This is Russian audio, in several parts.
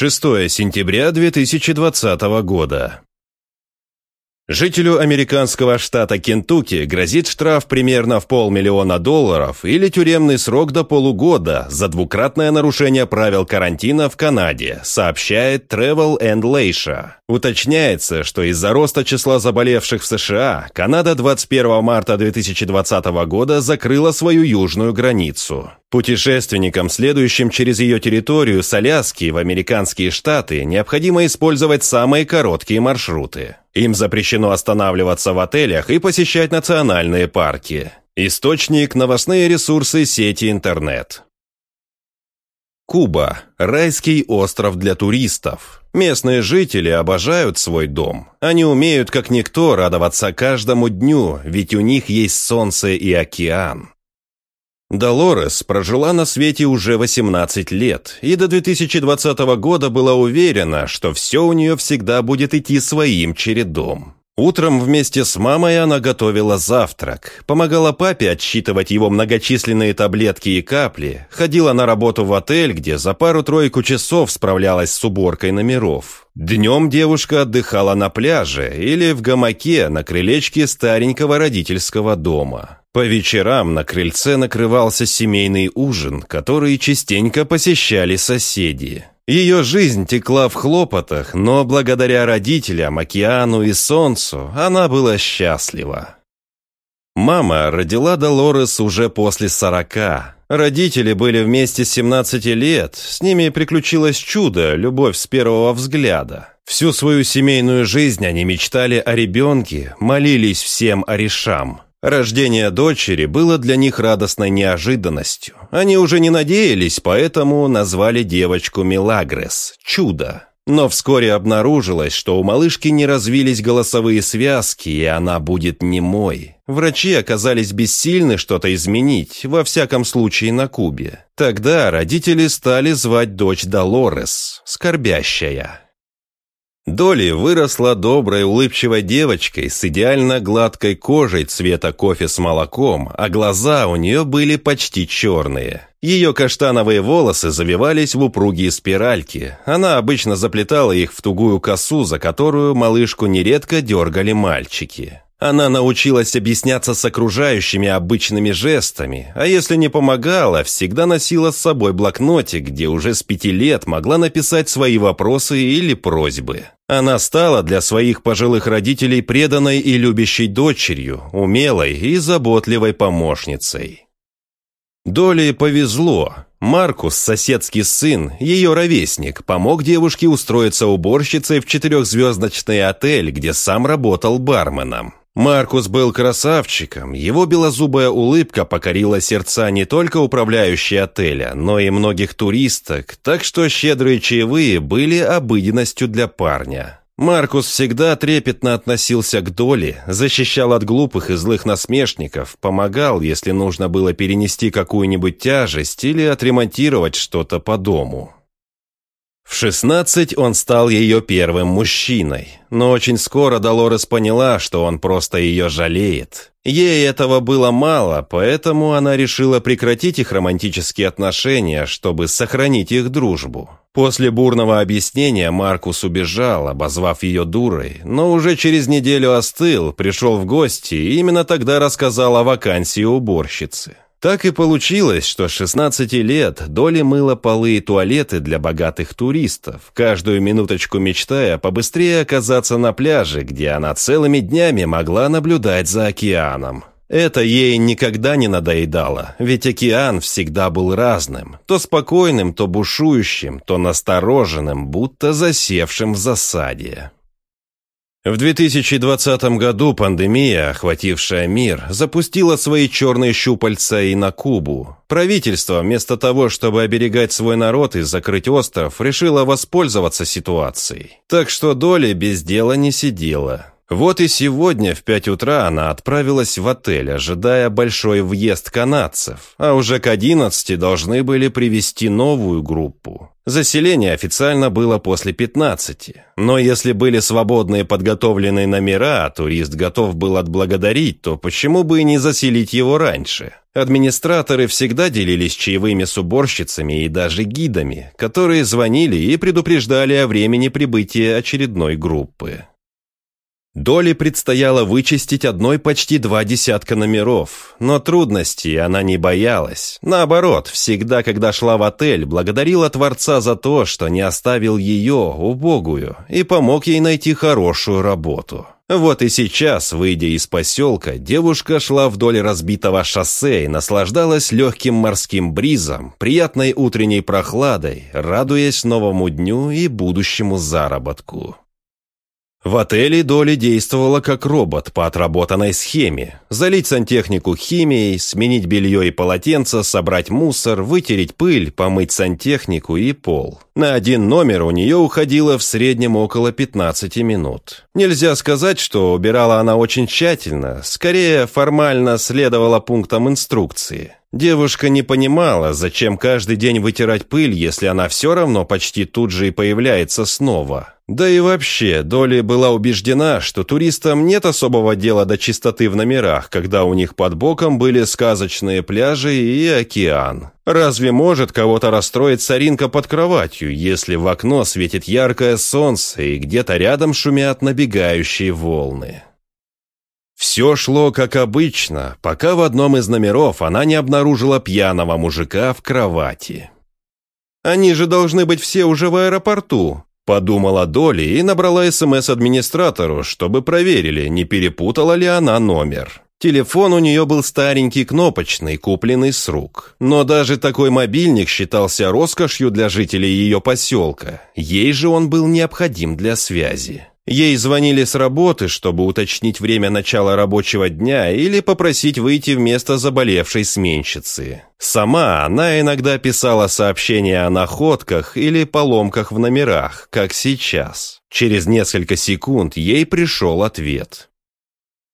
6 сентября 2020 года. Жителю американского штата Кентукки грозит штраф примерно в полмиллиона долларов или тюремный срок до полугода за двукратное нарушение правил карантина в Канаде, сообщает Travel and Leisure. Уточняется, что из-за роста числа заболевших в США Канада 21 марта 2020 года закрыла свою южную границу. Путешественникам, следующим через ее территорию с Аляски в американские штаты, необходимо использовать самые короткие маршруты. Им запрещено останавливаться в отелях и посещать национальные парки. Источник – новостные ресурсы сети интернет. Куба – райский остров для туристов. Местные жители обожают свой дом. Они умеют, как никто, радоваться каждому дню, ведь у них есть солнце и океан. Долорес прожила на свете уже 18 лет и до 2020 года была уверена, что все у нее всегда будет идти своим чередом. Утром вместе с мамой она готовила завтрак, помогала папе отсчитывать его многочисленные таблетки и капли, ходила на работу в отель, где за пару-тройку часов справлялась с уборкой номеров. Днем девушка отдыхала на пляже или в гамаке на крылечке старенького родительского дома. По вечерам на крыльце накрывался семейный ужин, который частенько посещали соседи. Ее жизнь текла в хлопотах, но благодаря родителям, океану и солнцу она была счастлива. Мама родила Долорес уже после сорока. Родители были вместе с 17 лет, с ними приключилось чудо, любовь с первого взгляда. Всю свою семейную жизнь они мечтали о ребенке, молились всем о решам. Рождение дочери было для них радостной неожиданностью. Они уже не надеялись, поэтому назвали девочку Милагрес – «Чудо». Но вскоре обнаружилось, что у малышки не развились голосовые связки, и она будет немой. Врачи оказались бессильны что-то изменить, во всяком случае на Кубе. Тогда родители стали звать дочь Долорес, скорбящая. Доли выросла доброй улыбчивой девочкой с идеально гладкой кожей цвета кофе с молоком, а глаза у нее были почти черные. Ее каштановые волосы завивались в упругие спиральки. Она обычно заплетала их в тугую косу, за которую малышку нередко дергали мальчики. Она научилась объясняться с окружающими обычными жестами, а если не помогала, всегда носила с собой блокнотик, где уже с пяти лет могла написать свои вопросы или просьбы. Она стала для своих пожилых родителей преданной и любящей дочерью, умелой и заботливой помощницей. Доле повезло. Маркус, соседский сын, ее ровесник, помог девушке устроиться уборщицей в четырехзвездочный отель, где сам работал барменом. Маркус был красавчиком, его белозубая улыбка покорила сердца не только управляющей отеля, но и многих туристок, так что щедрые чаевые были обыденностью для парня. Маркус всегда трепетно относился к доле, защищал от глупых и злых насмешников, помогал, если нужно было перенести какую-нибудь тяжесть или отремонтировать что-то по дому. В 16 он стал ее первым мужчиной, но очень скоро Долорес поняла, что он просто ее жалеет. Ей этого было мало, поэтому она решила прекратить их романтические отношения, чтобы сохранить их дружбу. После бурного объяснения Маркус убежал, обозвав ее дурой, но уже через неделю остыл, пришел в гости и именно тогда рассказал о вакансии уборщицы. Так и получилось, что с 16 лет Доли мыла полы и туалеты для богатых туристов, каждую минуточку мечтая побыстрее оказаться на пляже, где она целыми днями могла наблюдать за океаном. Это ей никогда не надоедало, ведь океан всегда был разным, то спокойным, то бушующим, то настороженным, будто засевшим в засаде. В 2020 году пандемия, охватившая мир, запустила свои черные щупальца и на Кубу. Правительство, вместо того, чтобы оберегать свой народ и закрыть остров, решило воспользоваться ситуацией. Так что Доля без дела не сидела. Вот и сегодня в пять утра она отправилась в отель, ожидая большой въезд канадцев, а уже к одиннадцати должны были привести новую группу. Заселение официально было после 15, но если были свободные подготовленные номера, а турист готов был отблагодарить, то почему бы и не заселить его раньше? Администраторы всегда делились чаевыми с уборщицами и даже гидами, которые звонили и предупреждали о времени прибытия очередной группы. Доле предстояло вычистить одной почти два десятка номеров, но трудностей она не боялась. Наоборот, всегда, когда шла в отель, благодарила Творца за то, что не оставил ее, убогую, и помог ей найти хорошую работу. Вот и сейчас, выйдя из поселка, девушка шла вдоль разбитого шоссе и наслаждалась легким морским бризом, приятной утренней прохладой, радуясь новому дню и будущему заработку. В отеле Доли действовала как робот по отработанной схеме. Залить сантехнику химией, сменить белье и полотенце, собрать мусор, вытереть пыль, помыть сантехнику и пол. На один номер у нее уходило в среднем около 15 минут. Нельзя сказать, что убирала она очень тщательно, скорее формально следовала пунктам инструкции. Девушка не понимала, зачем каждый день вытирать пыль, если она все равно почти тут же и появляется снова. Да и вообще, Доли была убеждена, что туристам нет особого дела до чистоты в номерах, когда у них под боком были сказочные пляжи и океан. Разве может кого-то расстроить соринка под кроватью, если в окно светит яркое солнце и где-то рядом шумят набегающие волны? Все шло как обычно, пока в одном из номеров она не обнаружила пьяного мужика в кровати. «Они же должны быть все уже в аэропорту», – подумала Доли и набрала СМС администратору, чтобы проверили, не перепутала ли она номер. Телефон у нее был старенький кнопочный, купленный с рук. Но даже такой мобильник считался роскошью для жителей ее поселка. Ей же он был необходим для связи. Ей звонили с работы, чтобы уточнить время начала рабочего дня или попросить выйти вместо заболевшей сменщицы. Сама она иногда писала сообщения о находках или поломках в номерах, как сейчас. Через несколько секунд ей пришел ответ.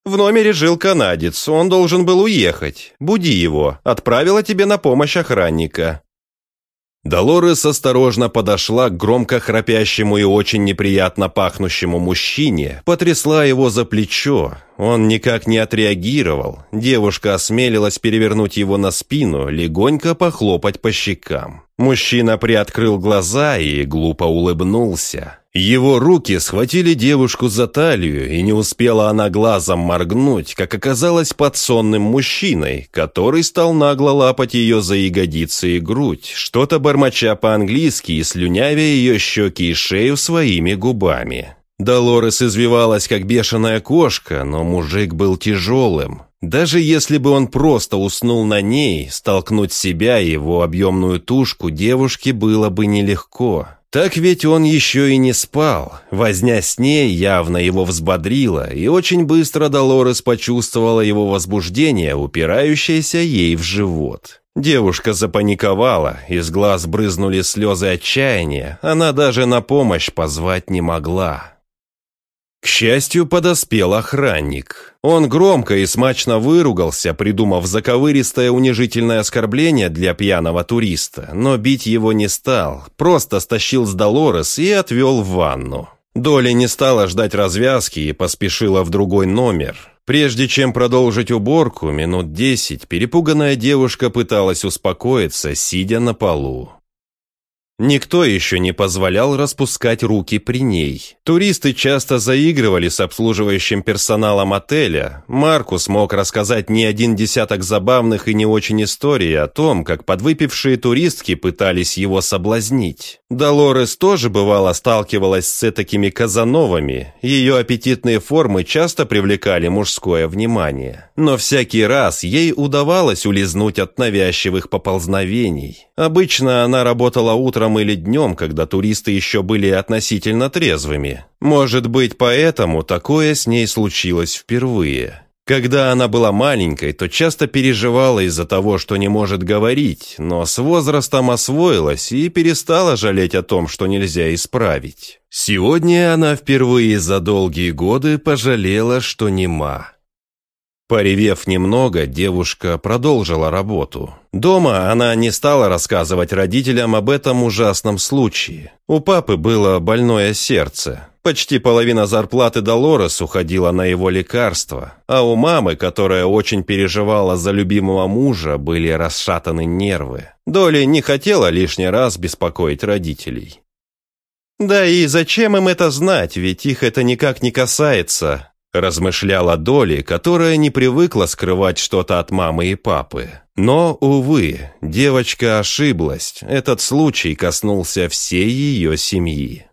«В номере жил канадец, он должен был уехать. Буди его, отправила тебе на помощь охранника. Долорес осторожно подошла к громко храпящему и очень неприятно пахнущему мужчине, потрясла его за плечо. Он никак не отреагировал. Девушка осмелилась перевернуть его на спину, легонько похлопать по щекам. Мужчина приоткрыл глаза и глупо улыбнулся. Его руки схватили девушку за талию, и не успела она глазом моргнуть, как оказалась под сонным мужчиной, который стал нагло лапать ее за ягодицы и грудь, что-то бормоча по-английски и слюнявя ее щеки и шею своими губами. Долорес извивалась, как бешеная кошка, но мужик был тяжелым. Даже если бы он просто уснул на ней, столкнуть себя и его объемную тушку девушке было бы нелегко. Так ведь он еще и не спал. Возня с ней явно его взбодрила, и очень быстро Долорес почувствовала его возбуждение, упирающееся ей в живот. Девушка запаниковала, из глаз брызнули слезы отчаяния, она даже на помощь позвать не могла. К счастью, подоспел охранник. Он громко и смачно выругался, придумав заковыристое унижительное оскорбление для пьяного туриста, но бить его не стал, просто стащил с Долорес и отвел в ванну. Доля не стала ждать развязки и поспешила в другой номер. Прежде чем продолжить уборку, минут десять, перепуганная девушка пыталась успокоиться, сидя на полу. Никто еще не позволял распускать руки при ней. Туристы часто заигрывали с обслуживающим персоналом отеля. Маркус мог рассказать не один десяток забавных и не очень историй о том, как подвыпившие туристки пытались его соблазнить. Долорес тоже бывало сталкивалась с такими казановами. Ее аппетитные формы часто привлекали мужское внимание. Но всякий раз ей удавалось улизнуть от навязчивых поползновений. Обычно она работала утром утром или днем, когда туристы еще были относительно трезвыми. Может быть, поэтому такое с ней случилось впервые. Когда она была маленькой, то часто переживала из-за того, что не может говорить, но с возрастом освоилась и перестала жалеть о том, что нельзя исправить. Сегодня она впервые за долгие годы пожалела, что нема. Поревев немного, девушка продолжила работу. Дома она не стала рассказывать родителям об этом ужасном случае. У папы было больное сердце. Почти половина зарплаты Долорес уходила на его лекарства, а у мамы, которая очень переживала за любимого мужа, были расшатаны нервы. Доли не хотела лишний раз беспокоить родителей. «Да и зачем им это знать, ведь их это никак не касается», размышляла Доли, которая не привыкла скрывать что-то от мамы и папы. Но, увы, девочка ошиблась, этот случай коснулся всей ее семьи.